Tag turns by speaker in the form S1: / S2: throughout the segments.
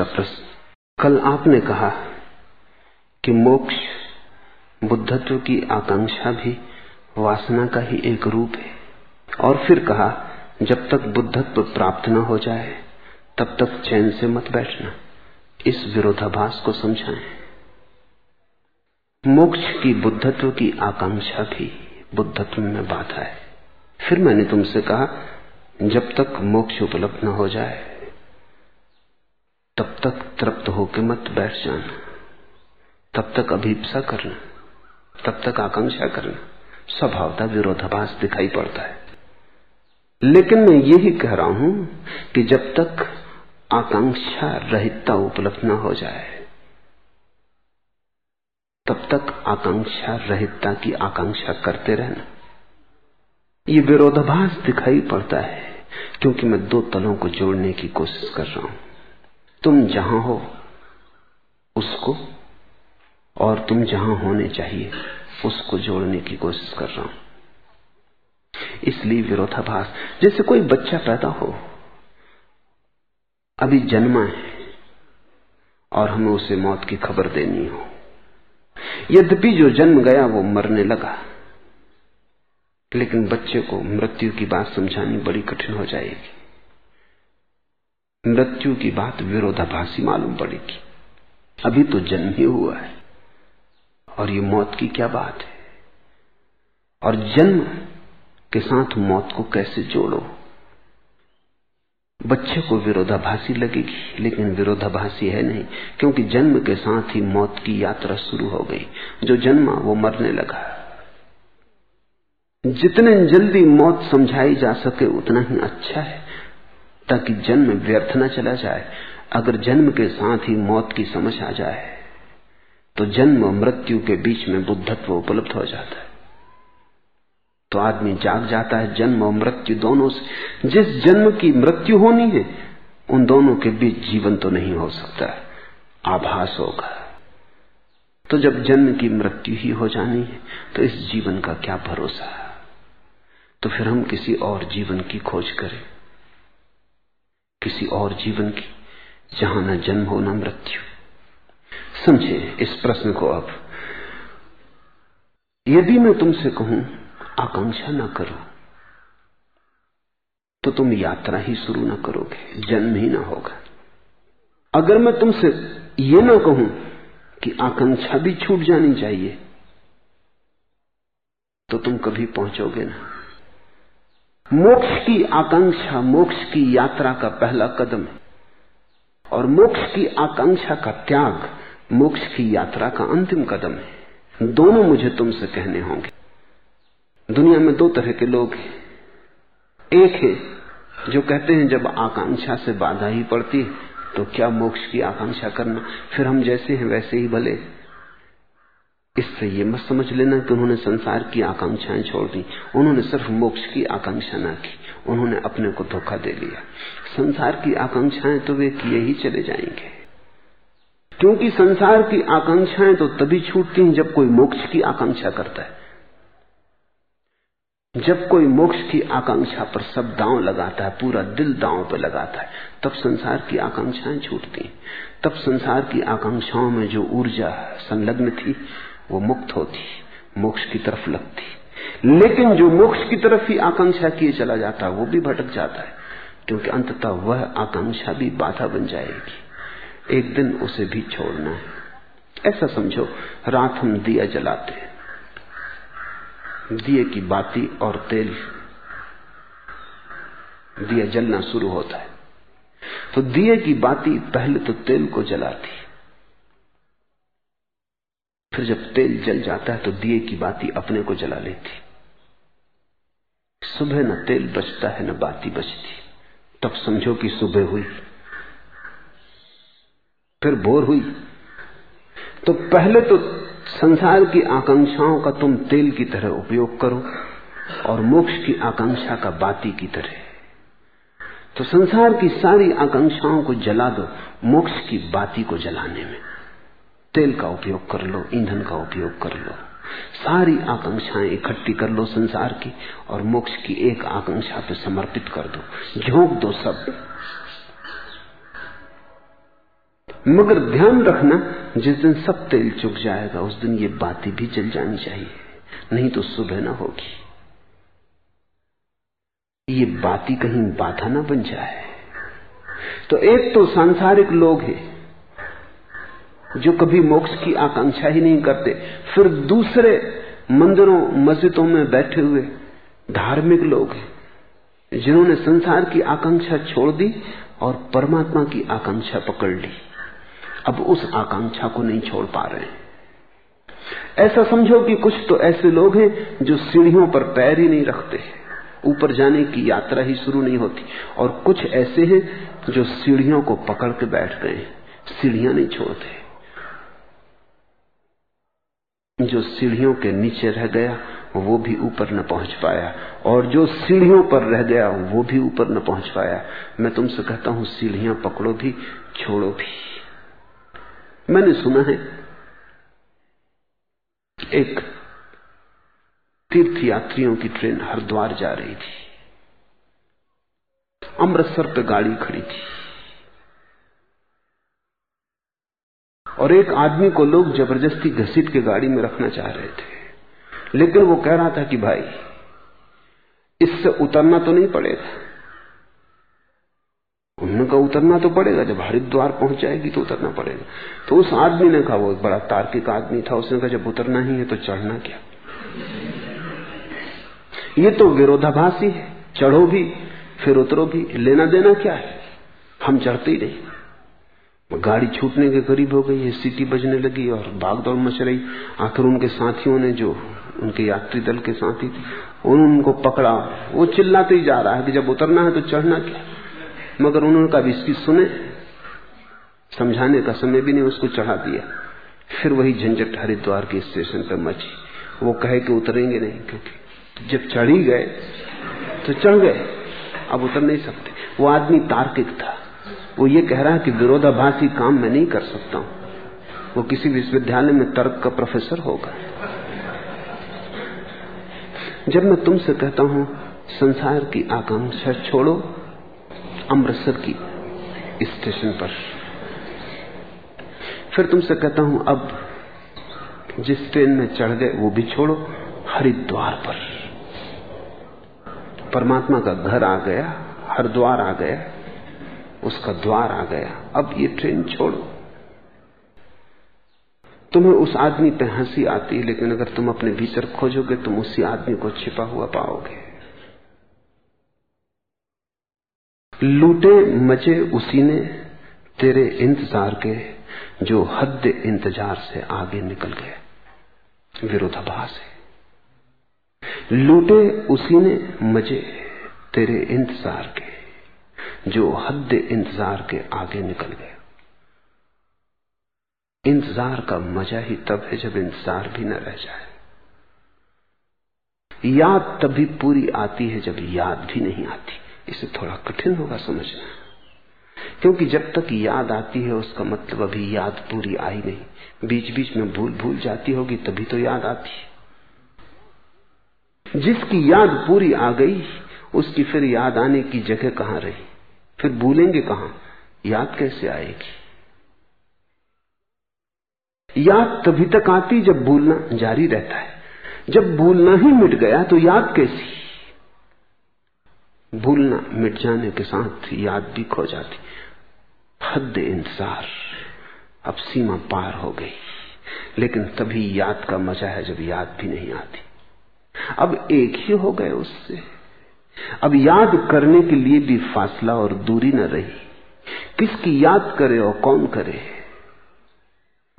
S1: दूसरा प्रश्न कल आपने कहा कि मोक्ष बुद्धत्व की आकांक्षा भी वासना का ही एक रूप है। और फिर कहा, जब तक बुद्धत्व प्राप्त न हो जाए, तब तक चैन से मत बैठना। इस विरोधाभास को समझाएँ। मोक्ष की बुद्धत्व की आकांक्षा भी बुद्धत्व में बाधा है। फिर मैंने तुमसे कहा, जब तक मोक्ष उपलब्ध न हो जाए तब तक तृप्त होके मत बैठ जाना। तब तक अभीपसा करना। तब तक आकांक्षा करना। स्वभावता विरोधाभास दिखाई पड़ता है। लेकिन मैं यही कह रहा हूँ कि जब तक आकांक्षा रहितता उपलब्ध न हो जाए, तब तक आकांक्षा रहितता की आकांक्षा करते रहना। ये विरोधाभास दिखाई पड़ता है, क्योंकि मैं दो तलों को जोड़ने की कोशिश कर रहा हूँ। तुम जहाँ हो, उसको और तुम जहाँ होने चाहिए, उसको जोड़ने की कोशिश कर रहा हूँ। इसलिए विरोधाभास, जैसे कोई बच्चा पैदा हो, अभी जन्मा है और हमें उसे मौत की खबर देनी हो। यद्यपि जो जन्म गया वो मरने लगा, लेकिन बच्चे को मृत्यु की बात समझानी बड़ी कठिन हो जाएगी। मृत्यु की बात विरोधाभासी मालूम पड़ेगी। अभी तो जन्म ही हुआ है। और ये मौत की क्या बात है? और जन्म के साथ मौत को कैसे जोड़ो? बच्चे को विरोधाभासी लगेगी, लेकिन विरोधाभासी है नहीं, क्योंकि जन्म के साथ ही मौत की यात्रा शुरू हो गई। जो जन्मा, वो मरने लगा। जितने जल्दी मौत समझाई जा सके, उतना ही अच्छा है। ताकि जन्म व्यर्थ न चला जाए। अगर जन्म के साथ ही मौत की समझ आ जाए तो जन्म और मृत्यु के बीच में बुद्धत्व उपलब्ध हो जाता है। तो आदमी जाग जाता है जन्म और मृत्यु दोनों से। जिस जन्म की मृत्यु होनी है, उन दोनों के बीच जीवन तो नहीं हो सकता आभास होगा। तो जब जन्म की मृत्यु ही हो जानी है तो इस जीवन का क्या भरोसा? तो फिर हम किसी और जीवन की खोज करें। किसी और जीवन की, जहाँ न जन्म हो न मृत्यु। समझे इस प्रश्न को अब यदि मैं तुमसे कहूँ, आकांक्षा ना करो तो तुम यात्रा ही शुरू ना करोगे, जन्म ही ना होगा। अगर मैं तुमसे ये ना कहूँ कि आकांक्षा भी छूट जानी चाहिए तो तुम कभी पहुंचोगे ना। मोक्ष की आकांक्षा, मोक्ष की यात्रा का पहला कदम है। और मोक्ष की आकांक्षा का त्याग, मोक्ष की यात्रा का अंतिम कदम है। दोनों मुझे तुमसे कहने होंगे। दुनिया में दो तरह के लोग हैं। एक है जो कहते हैं, जब आकांक्षा से बाधा ही पड़ती है तो क्या मोक्ष की आकांक्षा करना? फिर हम जैसे हैं, वैसे ही भले इससे ये मत समझ लेना कि उन्होंने संसार की आकांक्षाएँ छोड़ दी। उन्होंने सिर्फ़ मोक्ष की आकांक्षा ना की। उन्होंने अपने को धोखा दे लिया। संसार की आकांक्षाएँ तो वे किए ही चले जाएँगे। क्योंकि संसार की आकांक्षाएँ तो तभी छूटती हैं जब कोई मोक्ष की आकांक्षा करता है। जब कोई मोक्ष की आकांक्षा पर सब दांव लगाता है, पूरा दिल दांव पर लगाता है, तब संसार की आकांक्षाएँ छूटती तब संसार की आकांक्षाओं में जो ऊर्जा संलग्न थी वो मुक्त होती, मोक्ष की तरफ़ लगती। लेकिन जो मोक्ष की तरफ़ ही आकांक्षा किए चला जाता है वो भी भटक जाता है, क्योंकि अंततः वह आकांक्षा भी बाधा बन जाएगी। एक दिन उसे भी छोड़ना है। ऐसा समझो, रात हम दिया जलाते हैं। दिए की बाती और तेल, दिया जलना शुरू होता है। तो दिए की बाती पहले तो तेल को जलाती। फिर जब तेल जल जाता है तो दिए की बाती अपने को जला लेती। सुबह न तेल बचता है, न बाती बचती। तब समझो कि सुबह हुई। फिर भोर हुई। तो पहले तो संसार की आकांक्षाओं का तुम तेल की तरह उपयोग करो और मोक्ष की आकांक्षा का बाती की तरह। तो संसार की सारी आकांक्षाओं को जला दो, मोक्ष की बाती को जलाने में। तेल का उपयोग कर लो, ईंधन का उपयोग कर लो। सारी आकांक्षाएँ इकट्ठी कर लो संसार की और मोक्ष की एक आकांक्षा पे समर्पित कर दो। झोंक दो सब। मगर ध्यान रखना, जिस दिन सब तेल चुक जाएगा, उस दिन ये बातें भी चल जानी चाहिए। नहीं तो सुबह ना होगी। ये बाती कहीं बाधा ना बन जाए। तो एक तो सांसारिक लोग हैं। जो कभी मोक्ष की आकांक्षा ही नहीं करते, फिर दूसरे मंदिरों, मस्जिदों में बैठे हुए धार्मिक लोग हैं, जिन्होंने संसार की आकांक्षा छोड़ दी और परमात्मा की आकांक्षा पकड़ ली। अब उस आकांक्षा को नहीं छोड़ पा रहे ऐसा समझो कि कुछ तो ऐसे लोग हैं जो सीढ़ियों पर पैर ही नहीं रखते ऊपर जाने की यात्रा ही शुरू नहीं होती। और कुछ ऐसे हैं जो सीढ़ियों को पकड़ के बैठ गए सीढ़ियाँ नहीं छोड़ते। जो सीढ़ियों के नीचे रह गया, वो भी ऊपर न पहुँच पाया। और जो सीढ़ियों पर रह गया, वो भी ऊपर न पहुँच पाया। मैं तुमसे कहता हूँ, सीढ़ियाँ पकड़ो भी, छोड़ो भी। मैंने सुना है, एक तीर्थ यात्रियों की ट्रेन हरिद्वार जा रही थी। अमृतसर पे गाड़ी खड़ी थी। और एक आदमी को लोग ज़बरदस्ती घसीट के गाड़ी में रखना चाह रहे थे। लेकिन वो कह रहा था कि भाई, इससे उतरना तो नहीं पड़ेगा। उन्होंने कहा उतरना तो पड़ेगा, जब हरिद्वार पहुँच जाएगी तो उतरना पड़ेगा। तो उस आदमी ने कहा, वो बड़ा तार्किक आदमी था, उसने कहा, जब उतरना ही है तो चढ़ना क्या? ये तो विरोधाभासी है, चढ़ो भी, फिर उतरो भी, लेना देना क्या है? हम चढ़ते ही नहीं। गाड़ी छूटने के करीब हो गई है, सीटी बजने लगी और भागदौड़ मच रही। आखिर उनके साथियों ने जो उनके यात्री दल के साथी थे उन्होंने उनको पकड़ा। वो चिल्लाते ही जा रहा है कि जब उतरना है तो चढ़ना क्या? मगर उन्होंने कहा इसकी सुने। समझाने का समय भी नहीं, उसको चढ़ा दिया। फिर वही झंझट हरिद्वार के स्टेशन पर मची। वो कहे कि उतरेंगे नहीं, क्योंकि जब चढ़ ही गए तो चढ़ गए। अब उतर नहीं सकते। वो आदमी तार्किक था। वो ये कह रहा है कि विरोधाभासी काम मैं नहीं कर सकता हूँ। वो किसी विश्वविद्यालय में तर्क का प्रोफेसर होगा। जब मैं तुमसे कहता हूँ, संसार की आकांक्षा छोड़ो, अमृतसर की स्टेशन पर। फिर तुमसे कहता हूँ, अब जिस ट्रेन में चढ़ गए, वो भी छोड़ो, हरिद्वार पर। परमात्मा का घर आ गया, हरिद्वार आ गया। उसका द्वार आ गया। अब ये ट्रेन छोड़ो। तुम्हें उस आदमी पे हँसी आती है, लेकिन अगर तुम अपने भीतर खोजोगे, तुम उसी आदमी को छिपा हुआ पाओगे। लूटे मचे उसी ने तेरे इंतज़ार के, जो हद इंतज़ार से आगे निकल गए। विरोधाभास है। लूटे उसी ने मज़े तेरे इंतज़ार के। जो हद इंतज़ार के आगे निकल गया। इंतज़ार का मज़ा ही तब है जब इंतज़ार भी न रह जाए। याद तभी पूरी आती है जब याद भी नहीं आती। इसे थोड़ा कठिन होगा समझना। क्योंकि जब तक याद आती है, उसका मतलब अभी याद पूरी आई नहीं। बीच बीच में भूल भूल जाती होगी, तभी तो याद आती है। जिसकी याद पूरी आ गई, उसकी फिर याद आने की जगह कहाँ रही? फिर भूलेंगे कहाँ? याद कैसे आएगी? याद तभी तक आती जब भूलना जारी रहता है। जब भूलना ही मिट गया तो याद कैसी? भूलना मिट जाने के साथ याद भी खो जाती। हद इंतज़ार। अब सीमा पार हो गई। लेकिन तभी याद का मज़ा है जब याद भी नहीं आती। अब एक ही हो गए उससे। अब याद करने के लिए भी फासला और दूरी न रही। किसकी याद करे और कौन करे?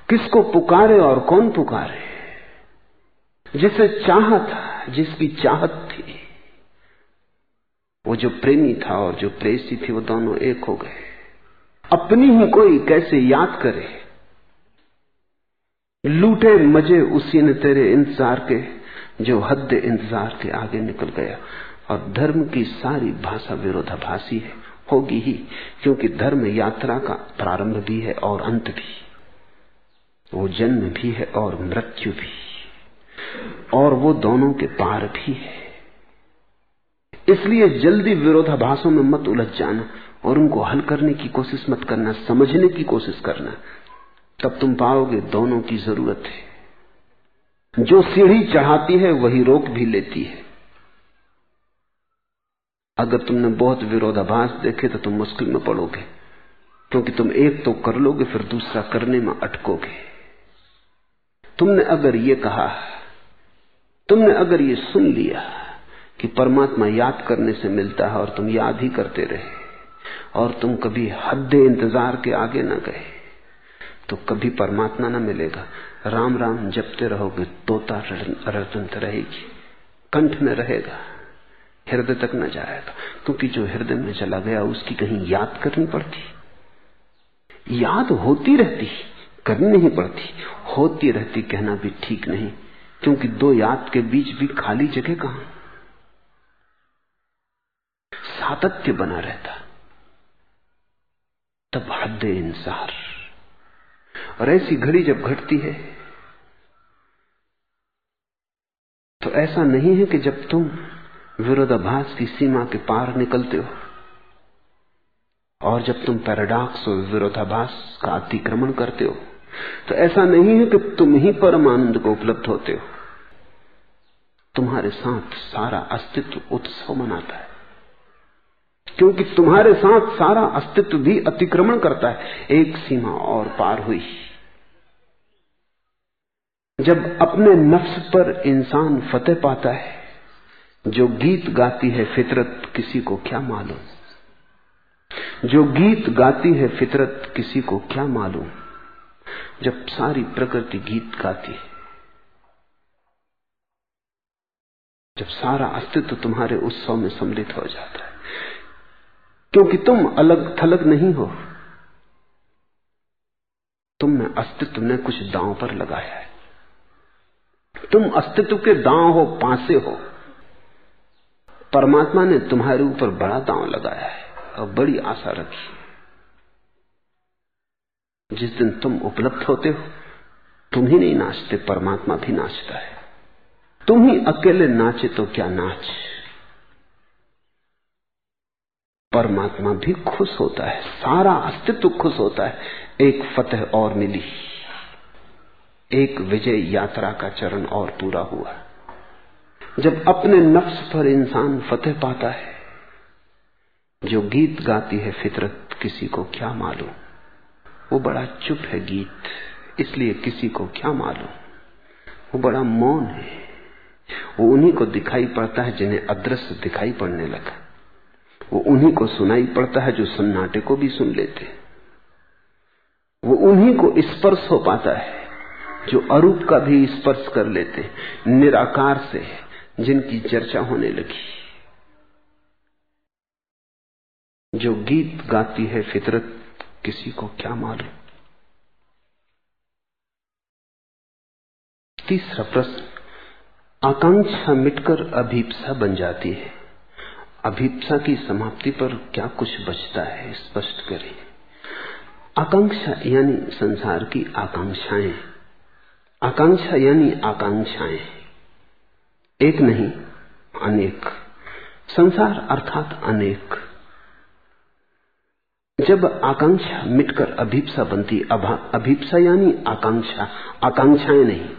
S1: किसको पुकारे और कौन पुकारे? जिसे चाह था, जिसकी चाहत थी। वो जो प्रेमी था और जो प्रेसी थी, वो दोनों एक हो गए। अपनी ही कोई कैसे याद करे? लूटे मज़े उसी ने तेरे इंतज़ार के, जो हद इंतज़ार के आगे निकल गया। और धर्म की सारी भाषा विरोधाभासी है। होगी ही, क्योंकि धर्म यात्रा का प्रारंभ भी है और अंत भी। वो जन्म भी है और मृत्यु भी। और वो दोनों के पार भी है। इसलिए जल्दी विरोधाभासों में मत उलझ जाना और उनको हल करने की कोशिश मत करना, समझने की कोशिश करना। तब तुम पाओगे दोनों की ज़रूरत है। जो सीढ़ी चढ़ाती है, वही रोक भी लेती है। अगर तुमने बहुत विरोधाभास देखे तो तुम मुश्किल में पड़ोगे क्योंकि तुम एक तो कर लोगे फिर दूसरा करने में अटकोगे तुमने अगर ये कहा तुमने अगर ये सुन लिया कि परमात्मा याद करने से मिलता है और तुम याद ही करते रहे और तुम कभी हद इंतज़ार के आगे न गए तो कभी परमात्मा न मिलेगा राम राम जपते रहोगे तोता रटनत रहेगी कंठ में रहेगा हृदय तक न जाएगा क्योंकि जो हृदय में चला गया, उसकी कहीं याद करनी पड़ती। याद होती रहती, करनी नहीं पड़ती। होती रहती, कहना भी ठीक नहीं। क्योंकि दो याद के बीच भी खाली जगह कहाँ? सातत्य बना रहता। तब हद इंसार। और ऐसी घड़ी जब घटती है तो ऐसा नहीं है कि जब तुम विरोधाभास की सीमा के पार निकलते हो। और जब तुम पैराडॉक्स और विरोधाभास का अतिक्रमण करते हो तो ऐसा नहीं है कि तुम ही परम आनंद को उपलब्ध होते हो। तुम्हारे साथ सारा अस्तित्व उत्सव मनाता है। क्योंकि तुम्हारे साथ सारा अस्तित्व भी अतिक्रमण करता है। एक सीमा और पार हुई। जब अपने नफ्स पर इंसान फतेह पाता है जो गीत गाती है फितरत, किसी को क्या मालूम? जो गीत गाती है फितरत, किसी को क्या मालूम? जब सारी प्रकृति गीत गाती है। जब सारा अस्तित्व तुम्हारे उत्सव में सम्मिलित हो जाता है। क्योंकि तुम अलग थलग नहीं हो। तुमने अस्तित्व ने कुछ दांव पर लगाया है। तुम अस्तित्व के दांव हो, पासे हो। परमात्मा ने तुम्हारे ऊपर बड़ा दांव लगाया है और बड़ी आशा रखी जिस दिन तुम उपलब्ध होते हो, तुम ही नहीं नाचते, परमात्मा भी नाचता है। तुम ही अकेले नाचे तो क्या नाच? परमात्मा भी खुश होता है, सारा अस्तित्व खुश होता है। एक फतेह और मिली। एक विजय यात्रा का चरण और पूरा हुआ। जब अपने नफ्स पर इंसान फतेह पाता है, जो गीत गाती है फितरत, किसी को क्या मालूम? वो बड़ा चुप है गीत, इसलिए किसी को क्या मालूम? वो बड़ा मौन है। वो उन्हीं को दिखाई पड़ता है जिन्हें अदृश्य दिखाई पड़ने लगा। वो उन्हीं को सुनाई पड़ता है जो सन्नाटे को भी सुन लेते वो उन्हीं को स्पर्श हो पाता है, जो अरूप का भी स्पर्श कर लेते निराकार से। जिनकी चर्चा होने लगी। जो गीत गाती है फितरत, किसी को क्या मालूम? तीसरा प्रश्न, आकांक्षा मिटकर अभीपसा बन जाती है। अभीपसा की समाप्ति पर क्या कुछ बचता है, स्पष्ट करें। आकांक्षा यानी संसार की आकांक्षाएँ। आकांक्षा यानी आकांक्षाएँ। एक नहीं, अनेक। संसार अर्थात अनेक। जब आकांक्षा मिटकर अभीपसा बनती अभीपसा यानी आकांक्षा, आकांक्षाएँ नहीं।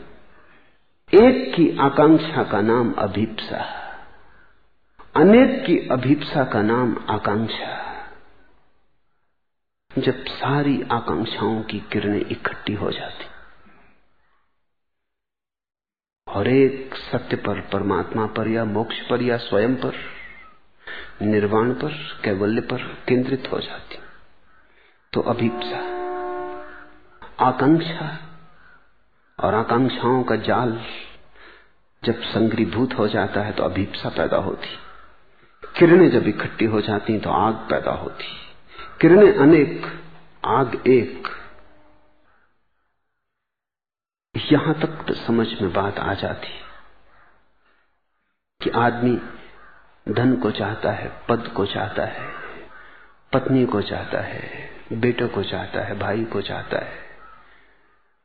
S1: एक की आकांक्षा का नाम अभीपसा। अनेक की अभीपसा का नाम आकांक्षा। जब सारी आकांक्षाओं की किरणें इकट्ठी हो जाती और एक सत्य पर, परमात्मा पर या मोक्ष पर या स्वयं पर, निर्वाण पर, कैवल्य पर केंद्रित हो जाती। तो अभीपसा, आकांक्षा और आकांक्षाओं का जाल जब संग्रीभूत हो जाता है तो अभीपसा पैदा होती। किरणें जब इकट्ठी हो जाती तो आग पैदा होती। किरणें अनेक, आग एक। यहाँ तक तो समझ में बात आ जाती है कि आदमी धन को चाहता है, पद को चाहता है, पत्नी को चाहता है, बेटे को चाहता है, भाई को चाहता है,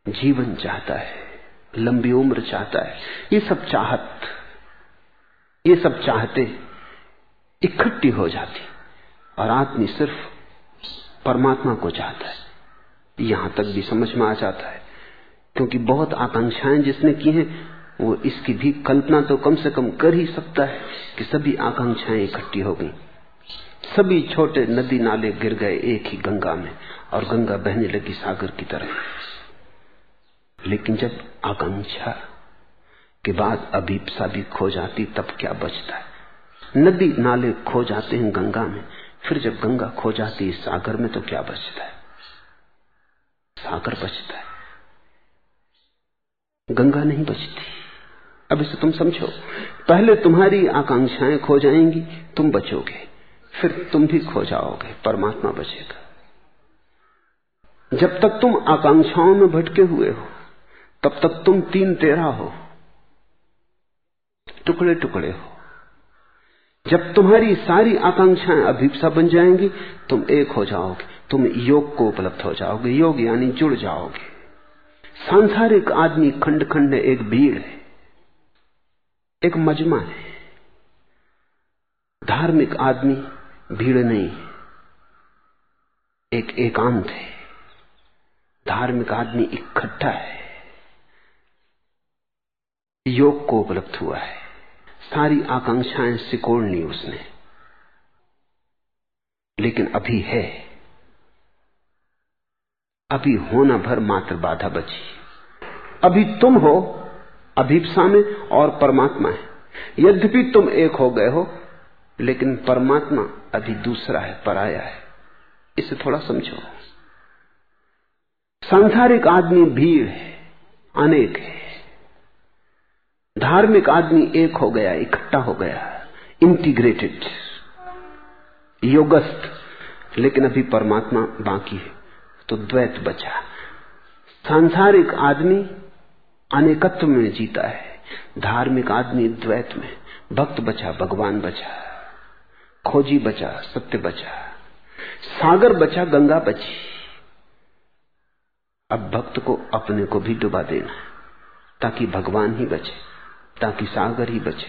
S1: जीवन चाहता है, लंबी उम्र चाहता है, ये सब चाहत, ये सब चाहते इकट्ठी हो जाती और आदमी सिर्फ़ परमात्मा को चाहता है। यहाँ तक भी समझ में आ जाता है। क्योंकि बहुत आकांक्षाएँ जिसने की हैं, वो इसकी भी कल्पना तो कम से कम कर ही सकता है कि सभी आकांक्षाएँ इकट्ठी हो गई। सभी छोटे नदी नाले गिर गए एक ही गंगा में, और गंगा बहने लगी सागर की तरह लेकिन जब आकांक्षा के बाद अभीपसा भी खो जाती, तब क्या बचता है? नदी नाले खो जाते हैं गंगा में, फिर जब गंगा खो जाती है सागर में तो क्या बचता है? सागर बचता है। गंगा नहीं बचती। अब इसे तुम समझो। पहले तुम्हारी आकांक्षाएँ खो जाएँगी, तुम बचोगे। फिर तुम भी खो जाओगे, परमात्मा बचेगा। जब तक तुम आकांक्षाओं में भटके हुए हो, तब तक तुम तीन तेरह हो। टुकड़े टुकड़े हो। जब तुम्हारी सारी आकांक्षाएँ अभिप्सा बन जाएँगी, तुम एक हो जाओगे, तुम योग को उपलब्ध हो जाओगे। योग यानी जुड़ जाओगे। सांसारिक आदमी खंड खंड एक भीड़ है, एक मजमा है। धार्मिक आदमी भीड़ नहीं, एक एकांत है। धार्मिक आदमी इकट्ठा है। योग को उपलब्ध हुआ है। सारी आकांक्षाएँ सिकोड़नी उसने। लेकिन अभी है। अभी होना भर मात्र बाधा बची। अभी तुम हो अभिप्सा में और परमात्मा है। यद्यपि तुम एक हो गए हो, लेकिन परमात्मा अभी दूसरा है, पराया है। इसे थोड़ा समझो। सांसारिक आदमी भीड़ है, अनेक है। धार्मिक आदमी एक हो गया, इकट्ठा हो गया इंटीग्रेटेड योगस्थ, लेकिन अभी परमात्मा बाकी है। तो द्वैत बचा। सांसारिक आदमी अनेकत्व में जीता है। धार्मिक आदमी द्वैत में। भक्त बचा, भगवान बचा। खोजी बचा, सत्य बचा। सागर बचा, गंगा बची। अब भक्त को अपने को भी डुबा देना ताकि भगवान ही बचे, ताकि सागर ही बचे।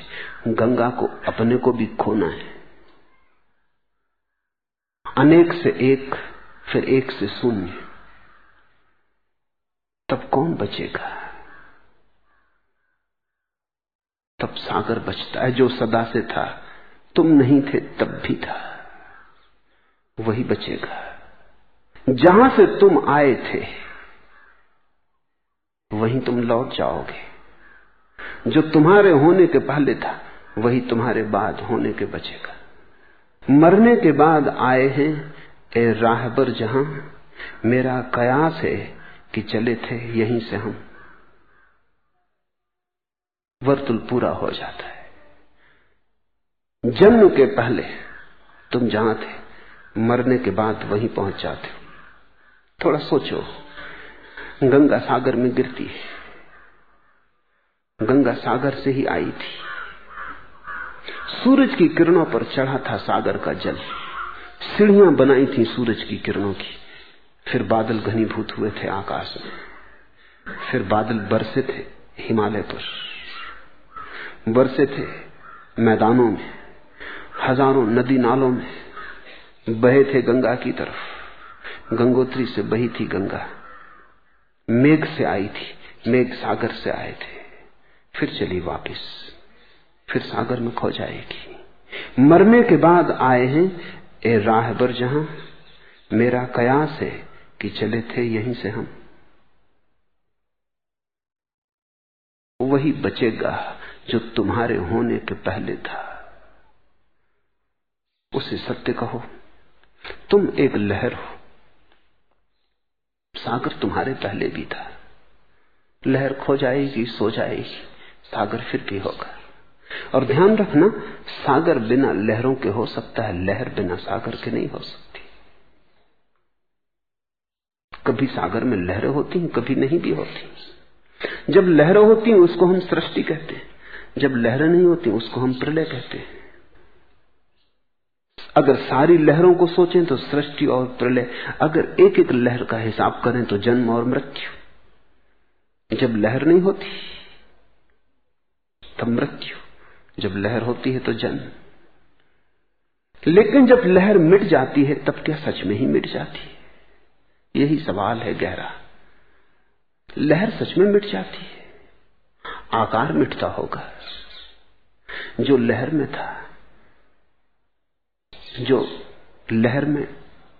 S1: गंगा को अपने को भी खोना है। अनेक से एक फिर एक से शून्य। तब कौन बचेगा? तब सागर बचता है जो सदा से था। तुम नहीं थे, तब भी था। वही बचेगा। जहाँ से तुम आए थे, वहीं तुम लौट जाओगे। जो तुम्हारे होने के पहले था, वही तुम्हारे बाद होने के बचेगा। मरने के बाद आए हैं ए राहबर जहाँ मेरा कयास है कि चले थे, यहीं से हम। वर्तुल पूरा हो जाता है। जन्म के पहले तुम जहाँ थे, मरने के बाद वहीं पहुँच जाते हो। थोड़ा सोचो, गंगा सागर में गिरती है। गंगा सागर से ही आई थी। सूरज की किरणों पर चढ़ा था सागर का जल। सीढ़ियाँ बनाई थी सूरज की किरणों की। फिर बादल घनीभूत हुए थे आकाश में। फिर बादल बरसे थे हिमालय पर। बरसे थे मैदानों में, हज़ारों नदी नालों में। बहे थे गंगा की तरफ़। गंगोत्री से बही थी गंगा। मेघ से आई थी, मेघ सागर से आए थे। फिर चली वापस। फिर सागर में खो जाएगी। मरने के बाद आए हैं ए राह राहबर जहाँ मेरा कयास है कि चले थे यहीं से हम। वही बचेगा जो तुम्हारे होने के पहले था। उसे सत्य कहो, तुम एक लहर हो। सागर तुम्हारे पहले भी था। लहर खो जाएगी, सो जाएगी, सागर फिर भी होगा। और ध्यान रखना, सागर बिना लहरों के हो सकता है, लहर बिना सागर के नहीं हो सकती। कभी सागर में लहरें होती हैं, कभी नहीं भी होती। जब लहरें होती हैं, उसको हम सृष्टि कहते हैं। जब लहरें नहीं होती, उसको हम प्रलय कहते हैं। अगर सारी लहरों को सोचें तो सृष्टि और प्रलय, अगर एक एक लहर का हिसाब करें तो जन्म और मृत्यु। जब लहर नहीं होती, तब मृत्यु। जब लहर होती है तो जन्म लेकिन जब लहर मिट जाती है, तब क्या सच में ही मिट जाती है? यही सवाल है गहरा। लहर सच में मिट जाती है। आकार मिटता होगा। जो लहर में था, जो लहर में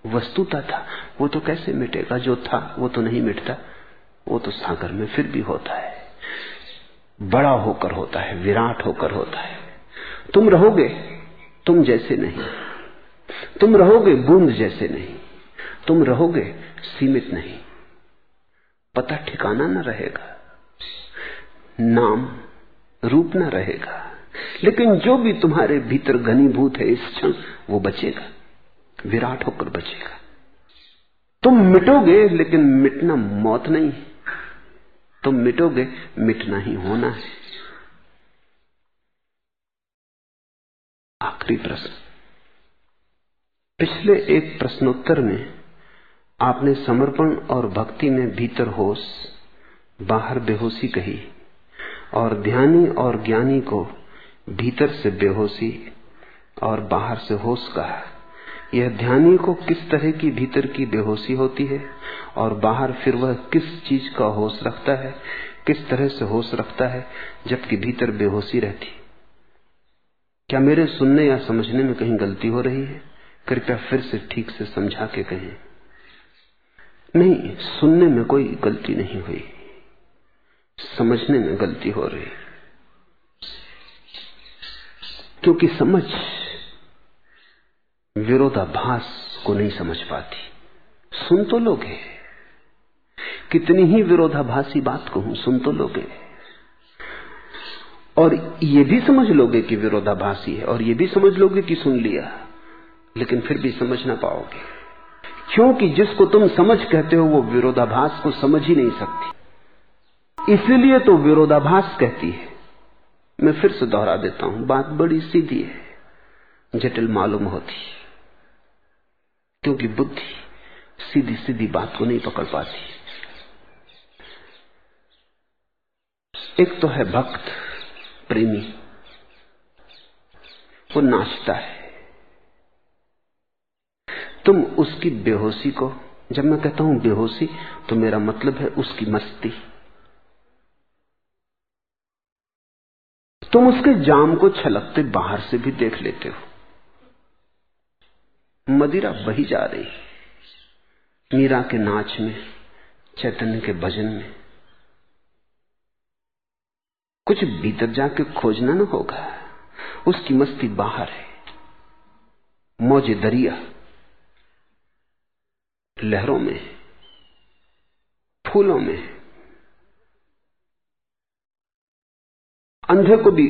S1: वस्तुता था, वो तो कैसे मिटेगा? जो था, वो तो नहीं मिटता। वो तो सागर में फिर भी होता है। बड़ा होकर होता है, विराट होकर होता है। तुम रहोगे, तुम जैसे नहीं। तुम रहोगे, बूंद जैसे नहीं। तुम रहोगे, सीमित नहीं। पता ठिकाना न रहेगा, नाम रूप न रहेगा। लेकिन जो भी तुम्हारे भीतर घनीभूत है, इस क्षण वो बचेगा, विराट होकर बचेगा। तुम मिटोगे, लेकिन मिटना मौत नहीं तुम मिटोगे, मिटना ही होना है। आखिरी प्रश्न। पिछले एक प्रश्नोत्तर में आपने समर्पण और भक्ति में भीतर होश, बाहर बेहोशी कही और ध्यानी और ज्ञानी को भीतर से बेहोशी और बाहर से होश कहा। यह ध्यानी को किस तरह की भीतर की बेहोशी होती है और बाहर फिर वह किस चीज़ का होश रखता है, किस तरह से होश रखता है, जबकि भीतर बेहोशी रहती। क्या मेरे सुनने या समझने में कहीं गलती हो रही है? कृपया फिर से ठीक से समझा के कहें। नहीं, सुनने में कोई गलती नहीं हुई। समझने में गलती हो रही। क्योंकि समझ विरोधाभास को नहीं समझ पाती। सुन तो लोगे। कितनी ही विरोधाभासी बात कहूँ, सुन तो लोगे। और ये भी समझ लोगे कि विरोधाभासी है, और ये भी समझ लोगे कि सुन लिया, लेकिन फिर भी समझ ना पाओगे। क्योंकि जिसको तुम समझ कहते हो, वो विरोधाभास को समझ ही नहीं सकती। इसलिए तो विरोधाभास कहती है। मैं फिर से दोहरा देता हूँ, बात बड़ी सीधी है, जटिल मालूम होती क्योंकि बुद्धि सीधी सीधी बात को नहीं पकड़ पाती। एक तो है भक्त, प्रेमी। वो नाचता है। तुम उसकी बेहोशी को, जब मैं कहता हूँ बेहोशी तो मेरा मतलब है उसकी मस्ती। तुम उसके जाम को छलकते बाहर से भी देख लेते हो। मदिरा बही जा रही मीरा के नाच में, चैतन्य के भजन में। कुछ भीतर जाके खोजना ना होगा। उसकी मस्ती बाहर है। मौजे दरिया। लहरों में, फूलों में। अंधे को भी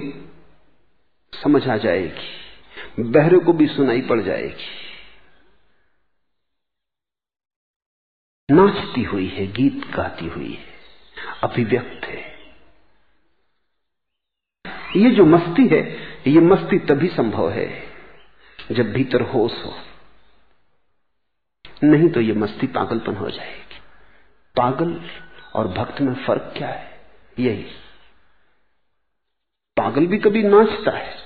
S1: समझ आ जाएगी। बहरे को भी सुनाई पड़ जाएगी। नाचती हुई है, गीत गाती हुई है, अभिव्यक्त है। ये जो मस्ती है, ये मस्ती तभी संभव है, जब भीतर होश हो। नहीं तो ये मस्ती पागलपन हो जाएगी। पागल और भक्त में फ़र्क क्या है? यही। पागल भी कभी नाचता है,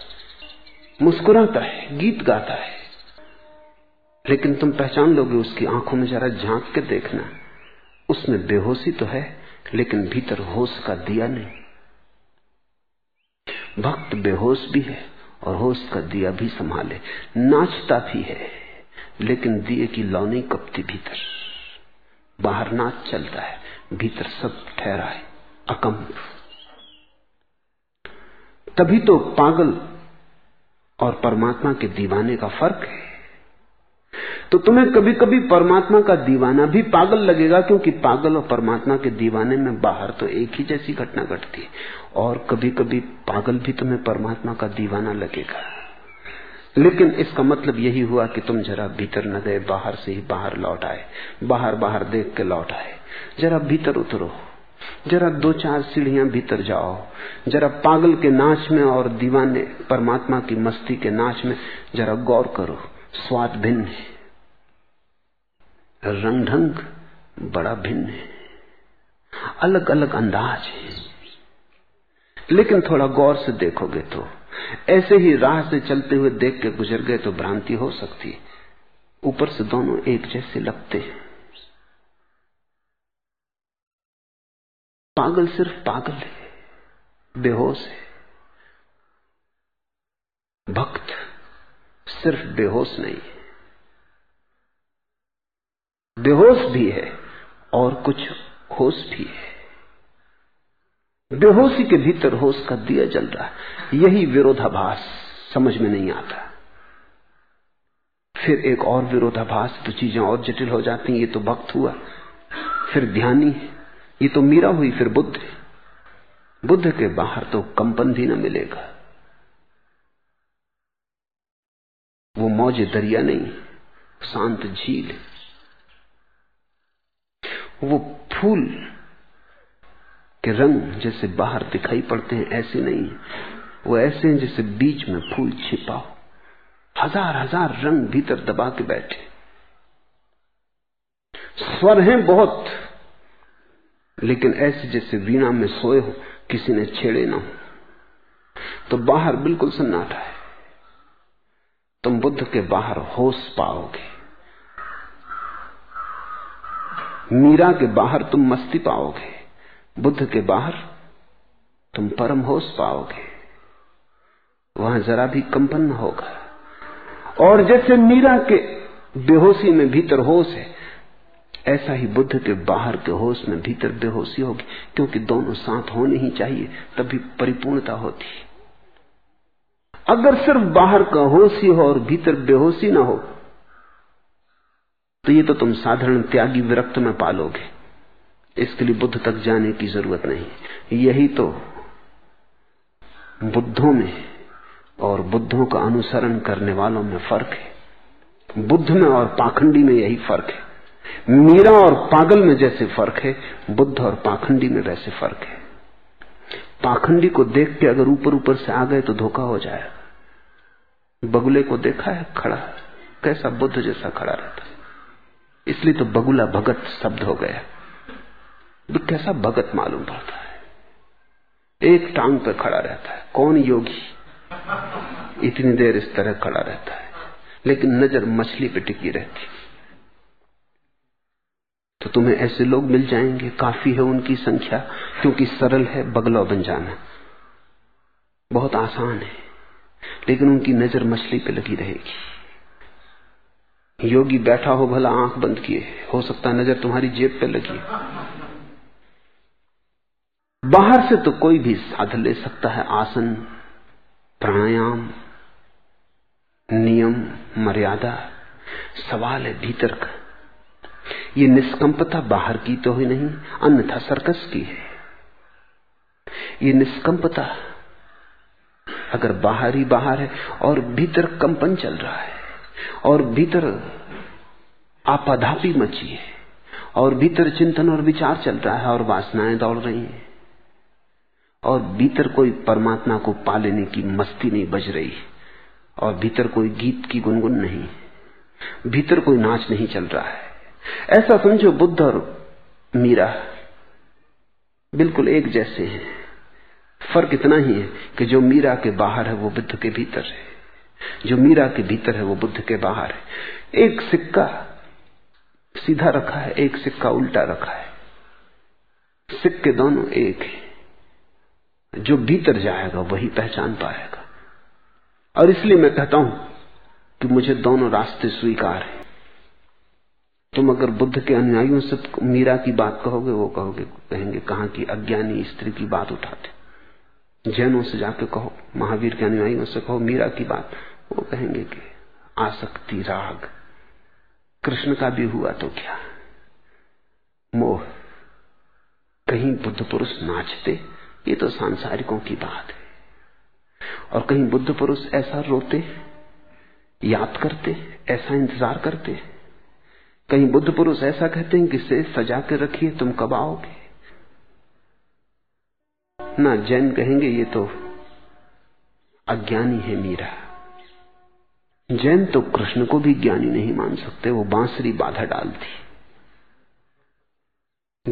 S1: मुस्कुराता है, गीत गाता है। लेकिन तुम पहचान लोगे उसकी आँखों में जरा झाँक के देखना। उसमें बेहोशी तो है, लेकिन भीतर होश का दिया नहीं। भक्त बेहोश भी है और होश का दिया भी संभाले। नाचता भी है, लेकिन दिए की लौनी कपती भीतर। बाहर नाच चलता है, भीतर सब ठहरा है अकंप तभी तो पागल और परमात्मा के दीवाने का फ़र्क है। तो तुम्हें कभी कभी परमात्मा का दीवाना भी पागल लगेगा, क्योंकि पागल और परमात्मा के दीवाने में बाहर तो एक ही जैसी घटना घटती है। और कभी कभी पागल भी तुम्हें परमात्मा का दीवाना लगेगा। लेकिन इसका मतलब यही हुआ कि तुम जरा भीतर न गए, बाहर से ही बाहर लौट आए। बाहर बाहर देख के लौट आए। जरा भीतर उतरो। जरा दो चार सीढ़ियाँ भीतर जाओ। जरा पागल के नाच में और दीवाने, परमात्मा की मस्ती के नाच में जरा गौर करो। स्वाद भिन्न है। रंग ढंग बड़ा भिन्न है। अलग अलग अंदाज है। लेकिन थोड़ा गौर से देखोगे तो ऐसे ही राह से चलते हुए देख के गुजर गए तो भ्रांति हो सकती है। ऊपर से दोनों एक जैसे लगते हैं। पागल सिर्फ़ पागल है, बेहोश है। भक्त सिर्फ़ बेहोश नहीं है। बेहोश भी है और कुछ होश भी है। बेहोशी के भीतर होश का दिया जल रहा है। यही विरोधाभास समझ में नहीं आता। फिर एक और विरोधाभास तो चीज़ें और जटिल हो जाती ये तो भक्त हुआ, फिर ध्यानी ये तो मीरा हुई, फिर बुद्ध बुद्ध के बाहर तो कंपन भी न मिलेगा। वो मौज दरिया नहीं, शांत झील वो फूल के रंग जैसे बाहर दिखाई पड़ते हैं, ऐसे नहीं। वो ऐसे हैं जैसे बीच में फूल छिपा हो। हज़ार हज़ार रंग भीतर दबा के बैठे। स्वर हैं बहुत, लेकिन ऐसे जैसे वीणा में सोए हो, किसी ने छेड़े ना हो। तो बाहर बिल्कुल सन्नाटा है। तुम बुद्ध के बाहर होश पाओगे। मीरा के बाहर तुम मस्ती पाओगे। बुद्ध के बाहर तुम परम होश पाओगे। वहाँ जरा भी कंपन होगा। और जैसे मीरा के बेहोशी में भीतर होश है, ऐसा ही बुद्ध के बाहर के होश में भीतर बेहोशी होगी, क्योंकि दोनों साथ होने ही चाहिए, तभी परिपूर्णता होती। अगर सिर्फ़ बाहर का होश ही और भीतर बेहोशी ना हो तो ये तो तुम साधारण त्यागी विरक्त में पालोगे। इसके लिए बुद्ध तक जाने की ज़रूरत नहीं। यही तो बुद्धों में और बुद्धों का अनुसरण करने वालों में फ़र्क है। बुद्ध में और पाखंडी में यही फ़र्क है। मीरा और पागल में जैसे फ़र्क है, बुद्ध और पाखंडी में वैसे फ़र्क है। पाखंडी को देख के अगर ऊपर ऊपर से आ गए तो धोखा हो जाएगा। बगुले को देखा है, खड़ा कैसा बुद्ध जैसा खड़ा रहता है। इसलिए तो बगुला भगत शब्द हो गया। तो कैसा भगत मालूम पड़ता है? एक टांग पर खड़ा रहता है। कौन योगी? इतनी देर इस तरह खड़ा रहता है। लेकिन नज़र मछली पे टिकी रहती तो तुम्हें ऐसे लोग मिल जाएँगे। काफ़ी है उनकी संख्या, क्योंकि सरल है, बगलौ बन जाना। बहुत आसान है, लेकिन उनकी नज़र मछली पे लगी रहेगी। योगी बैठा हो, भला आँख बंद किए। हो सकता नज़र तुम्हारी जेब पे लगी। बाहर से तो कोई भी साधन ले सकता है। आसन, प्राणायाम, नियम, मर्यादा, सवाल है भीतर का। ये निष्कंपता बाहर की तो ही नहीं, अन्यथा सर्कस की है। ये निष्कंपता अगर बाहर ही बाहर है और भीतर कंपन चल रहा है, और भीतर आपाधापी मची है, और भीतर चिंतन और विचार चल रहा है, और वासनाएँ दौड़ रही हैं, और भीतर कोई परमात्मा को पा लेने की मस्ती नहीं बज रही, और भीतर कोई गीत की गुनगुन नहीं, भीतर कोई नाच नहीं चल रहा है ऐसा समझो बुद्ध और मीरा बिल्कुल एक जैसे हैं। फ़र्क इतना ही है कि जो मीरा के बाहर है वो बुद्ध के भीतर है। जो मीरा के भीतर है वो बुद्ध के बाहर है। एक सिक्का सीधा रखा है, एक सिक्का उल्टा रखा है। सिक्के दोनों एक है। जो भीतर जाएगा वही पहचान पाएगा। और इसलिए मैं कहता हूँ कि मुझे दोनों रास्ते स्वीकार है। तुम अगर बुद्ध के अनुयायियों से मीरा की बात कहोगे, वो कहोगे, कहेंगे, कहा की अज्ञानी स्त्री की बात उठाते? जैनों से जाके कहो, महावीर के अनुयायियों से कहो, मीरा की बात, वो कहेंगे कि आसक्ति, राग, कृष्ण का भी हुआ तो क्या? मोह, कहीं बुद्ध पुरुष नाचते, ये तो सांसारिकों की बात है। और कहीं बुद्ध पुरुष ऐसा रोते, याद करते, ऐसा इंतज़ार करते कहीं बुद्ध पुरुष ऐसा कहते हैं कि से सजा के रखिए, तुम कब आओगे? ना जैन कहेंगे, ये तो अज्ञानी है मीरा। जैन तो कृष्ण को भी ज्ञानी नहीं मान सकते, वो बांसुरी बाधा डालती।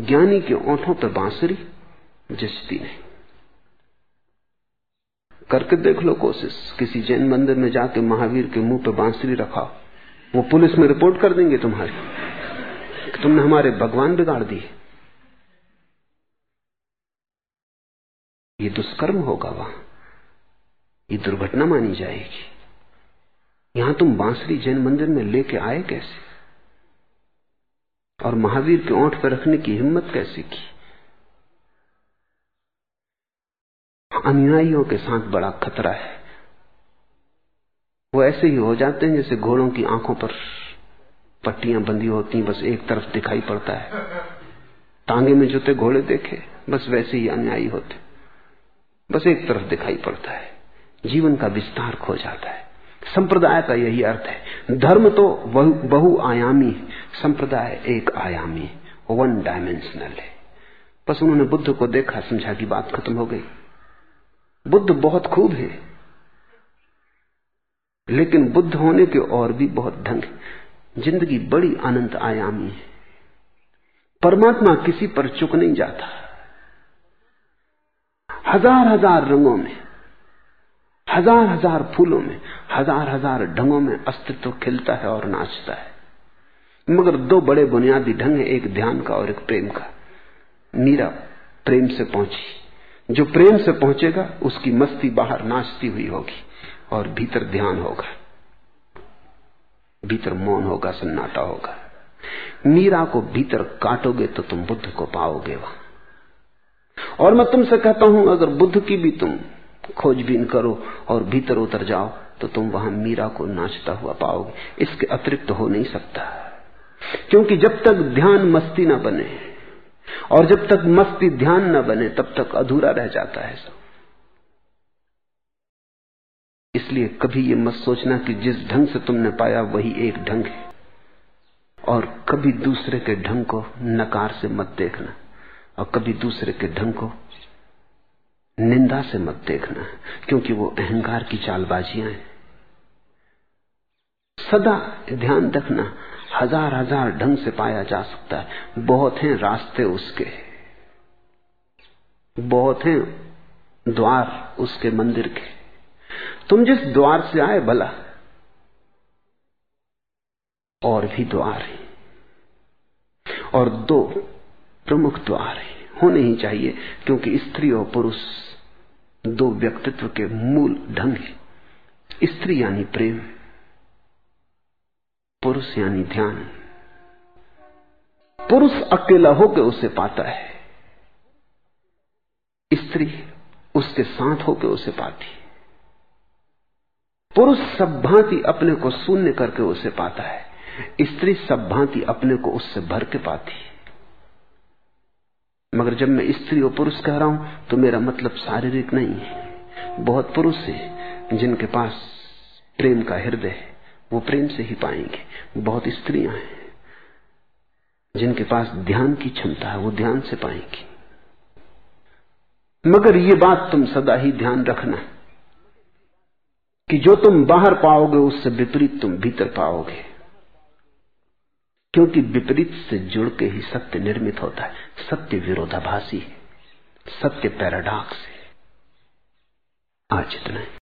S1: ज्ञानी के ओंठों पर बांसुरी जचती नहीं। करके देख लो कोशिश, किसी जैन मंदिर में जाके महावीर के मुँह पर बांसुरी रखाओ। वो पुलिस में रिपोर्ट कर देंगे तुम्हारी कि तुमने हमारे भगवान बिगाड़ दिए। ये दुष्कर्म होगा वहाँ। ये दुर्घटना मानी जाएगी। यहाँ तुम बांसुरी जैन मंदिर में लेके आए कैसे? और महावीर के ओंठ पर रखने की हिम्मत कैसे की? अनुयायियों के साथ बड़ा खतरा है। वो ऐसे ही हो जाते हैं जैसे घोड़ों की आँखों पर पट्टियाँ बंधी होती हैं, बस एक तरफ़ दिखाई पड़ता है। टांगे में जुते घोड़े देखे, बस वैसे ही अन्यायी होते। बस एक तरफ़ दिखाई पड़ता है। जीवन का विस्तार खो जाता है। संप्रदाय का यही अर्थ है। धर्म तो बहुआयामी बहु संप्रदाय एक आयामी वन डायमेंशनल है। बस उन्होंने बुद्ध को देखा, समझा की बात खत्म हो गई। बुद्ध बहुत खूब है। लेकिन बुद्ध होने के और भी बहुत ढंग है। ज़िंदगी बड़ी अनंत आयामी है। परमात्मा किसी पर चुक नहीं जाता। हज़ार हज़ार रंगों में, हज़ार हज़ार फूलों में, हज़ार हज़ार ढंगों में अस्तित्व खिलता है और नाचता है। मगर दो बड़े बुनियादी ढंग है, एक ध्यान का और एक प्रेम का। मीरा प्रेम से पहुँची। जो प्रेम से पहुंचेगा, उसकी मस्ती बाहर नाचती हुई होगी। और भीतर ध्यान होगा। भीतर मौन होगा, सन्नाटा होगा। मीरा को भीतर काटोगे तो तुम बुद्ध को पाओगे वहाँ। और मैं तुमसे कहता हूँ, अगर बुद्ध की भी तुम खोजबीन करो और भीतर उतर जाओ तो तुम वहाँ मीरा को नाचता हुआ पाओगे। इसके अतिरिक्त हो नहीं सकता। क्योंकि जब तक ध्यान मस्ती ना बने, और जब तक मस्ती ध्यान न बने, तब तक अधूरा रह जाता है सब। इसलिए कभी ये मत सोचना कि जिस ढंग से तुमने पाया वही एक ढंग है। और कभी दूसरे के ढंग को नकार से मत देखना और कभी दूसरे के ढंग को निंदा से मत देखना, क्योंकि वो अहंकार की चालबाजियाँ हैं। सदा ध्यान रखना, हज़ार हज़ार ढंग से पाया जा सकता है। बहुत हैं रास्ते उसके। बहुत हैं द्वार उसके मंदिर के। तुम जिस द्वार से आए, भला। और भी द्वार हैं। और दो प्रमुख द्वार हैं। होने ही चाहिए, क्योंकि स्त्री और पुरुष दो व्यक्तित्व के मूल ढंग है। स्त्री यानी प्रेम, पुरुष यानी ध्यान। पुरुष अकेला होकर उसे पाता है। स्त्री उसके साथ होकर उसे पाती पुरुष सब भांति अपने को शून्य करके उसे पाता है, स्त्री सब भांति अपने को उससे भर के पाती है। मगर जब मैं स्त्री और पुरुष कह रहा हूँ तो मेरा मतलब शारीरिक नहीं है। बहुत पुरुष हैं, जिनके पास प्रेम का हृदय है, वो प्रेम से ही पाएँगे। बहुत स्त्रियाँ हैं, जिनके पास ध्यान की क्षमता है, वो ध्यान से पाएँगी। मगर ये बात तुम सदा ही ध्यान रखना। कि जो तुम बाहर पाओगे, उससे विपरीत तुम भीतर पाओगे। क्योंकि विपरीत से जुड़ के ही सत्य निर्मित होता है। सत्य विरोधाभासी है। सत्य पैराडॉक्स है। आज इतना है।